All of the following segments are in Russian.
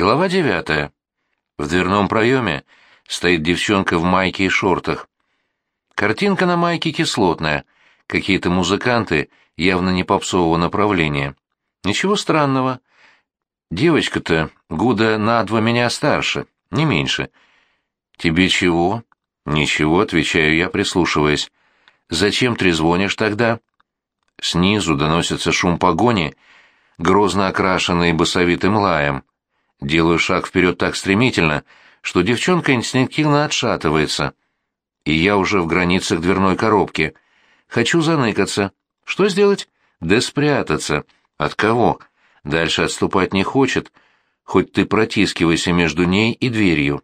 Глава девятая. В дверном проеме стоит девчонка в майке и шортах. Картинка на майке кислотная, какие-то музыканты явно не попсового направления. Ничего странного. Девочка-то года на два меня старше, не меньше. Тебе чего? Ничего, отвечаю я, прислушиваясь. Зачем трезвонишь тогда? Снизу доносится шум погони, грозно окрашенный басовитым лаем. Делаю шаг вперед так стремительно, что девчонка инстинктивно отшатывается. И я уже в границах дверной коробки. Хочу заныкаться. Что сделать? Да спрятаться. От кого? Дальше отступать не хочет, хоть ты протискивайся между ней и дверью.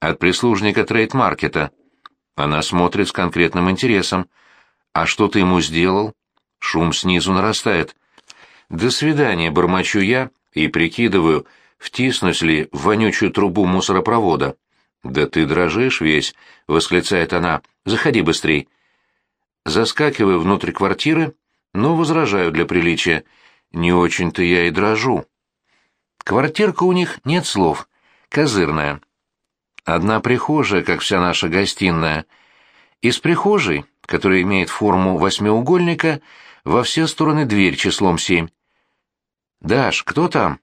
От прислужника трейд-маркета. Она смотрит с конкретным интересом. А что ты ему сделал? Шум снизу нарастает. До свидания, бормочу я и прикидываю, втиснусь ли в вонючую трубу мусоропровода. «Да ты дрожишь весь!» — восклицает она. «Заходи быстрей!» Заскакиваю внутрь квартиры, но возражаю для приличия. Не очень-то я и дрожу. Квартирка у них нет слов. Козырная. Одна прихожая, как вся наша гостиная. Из прихожей, которая имеет форму восьмиугольника, во все стороны дверь числом семь. «Даш, кто там?»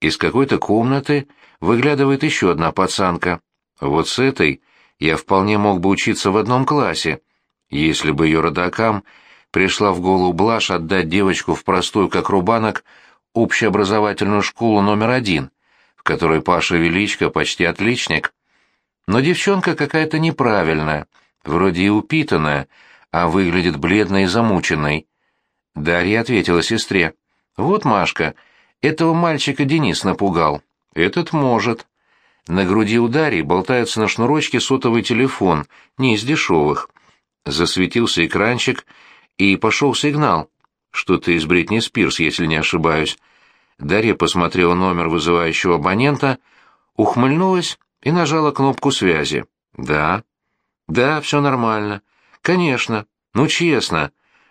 Из какой-то комнаты выглядывает еще одна пацанка. Вот с этой я вполне мог бы учиться в одном классе, если бы ее родакам пришла в голову блажь отдать девочку в простую, как рубанок, общеобразовательную школу номер один, в которой Паша Величко почти отличник. Но девчонка какая-то неправильная, вроде и упитанная, а выглядит бледной и замученной. Дарья ответила сестре. «Вот, Машка, — этого мальчика Денис напугал. Этот может. На груди у Дарьи болтается на шнурочке сотовый телефон, не из дешевых. Засветился экранчик, и пошел сигнал. Что-то из Бритни Спирс, если не ошибаюсь. Дарья посмотрела номер вызывающего абонента, ухмыльнулась и нажала кнопку связи. «Да». «Да, все нормально. Конечно. Ну, честно.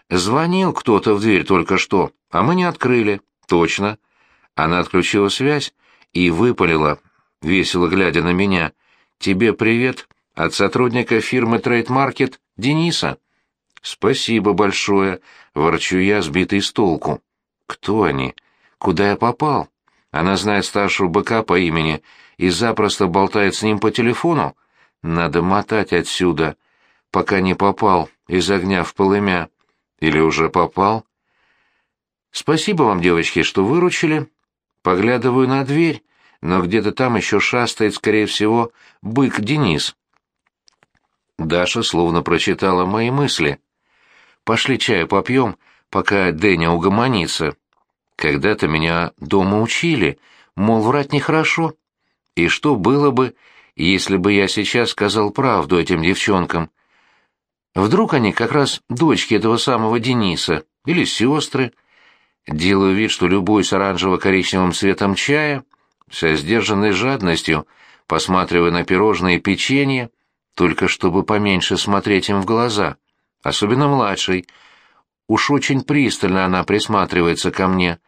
Звонил кто-то в дверь только что, а мы не открыли. Точно. Она отключила связь и выпалила, весело глядя на меня. «Тебе привет от сотрудника фирмы «Трейдмаркет» Дениса». «Спасибо большое», — ворчу я, сбитый с толку. «Кто они? Куда я попал?» Она знает старшего быка по имени и запросто болтает с ним по телефону. Надо мотать отсюда, пока не попал из огня в полымя. Или уже попал? Спасибо вам, девочки, что выручили. Поглядываю на дверь, но где-то там еще шастает, скорее всего, бык Денис. Даша словно прочитала мои мысли. «Пошли чаю попьем, пока Дэня угомонится. Когда-то меня дома учили, мол, врать нехорошо. И что было бы, если бы я сейчас сказал правду этим девчонкам? Вдруг они как раз дочки этого самого Дениса или сестры?» Делаю вид, что любуюсь оранжево-коричневым цветом чая, со сдержанной жадностью, посматривая на пирожные и печенье, только чтобы поменьше смотреть им в глаза, особенно младшей. Уж очень пристально она присматривается ко мне.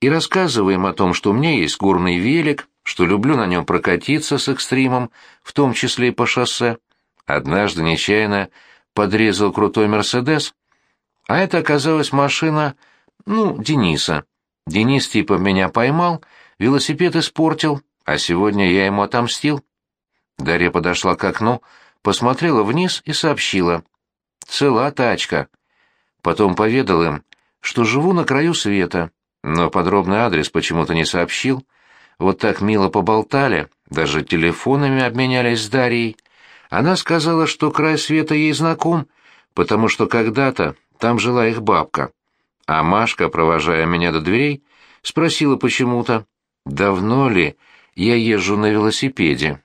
И рассказываем о том, что у меня есть горный велик, что люблю на нем прокатиться с экстримом, в том числе и по шоссе. Однажды нечаянно подрезал крутой «Мерседес», а это оказалась машина ну, Дениса. Денис типа меня поймал, велосипед испортил, а сегодня я ему отомстил. Дарья подошла к окну, посмотрела вниз и сообщила. Цела тачка. Потом поведал им, что живу на краю света, но подробный адрес почему-то не сообщил. Вот так мило поболтали, даже телефонами обменялись с Дарьей. Она сказала, что край света ей знаком, потому что когда-то там жила их бабка. А Машка, провожая меня до дверей, спросила почему-то, давно ли я езжу на велосипеде.